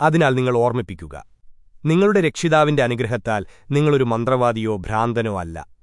അതിനാൽ നിങ്ങൾ ഓർമ്മിപ്പിക്കുക. നിങ്ങളുടെ രക്ഷിതാവിന്റെ അനുഗ്രഹത്താൽ നിങ്ങളൊരു മന്ത്രവാദിയോ ഭ്രാന്തനോ അല്ല.